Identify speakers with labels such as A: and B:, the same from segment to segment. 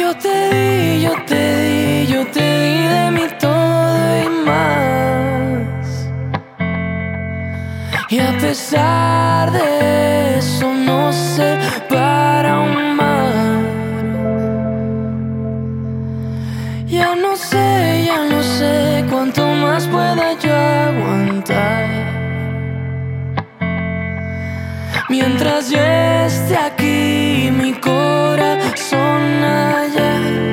A: Yo
B: te
A: di, yo te di, yo te di de mi todo y más. Y a pesar de eso no sé para un mar. Ya no sé, ya no sé cuánto más pueda yo aguantar. Mientras yo esté aquí mi corazón allá.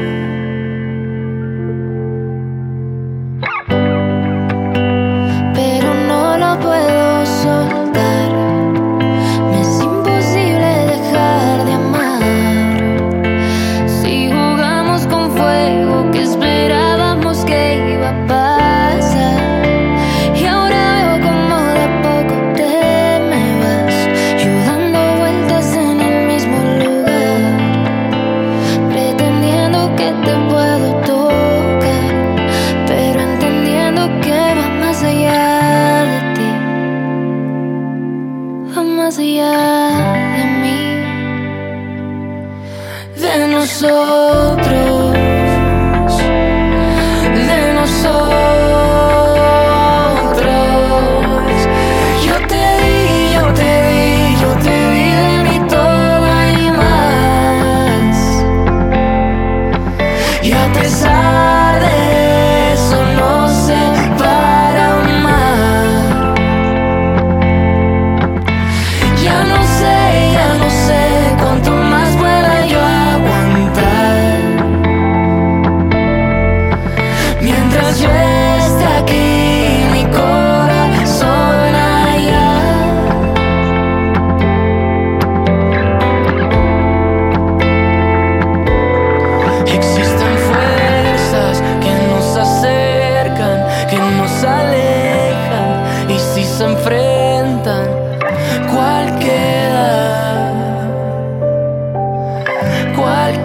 A: Nosotros, de nosotros. Yo te di, yo te di, yo te di de mi todo y más. Y a pesar si se enfrentan, ¿cuál queda? ¿Cuál?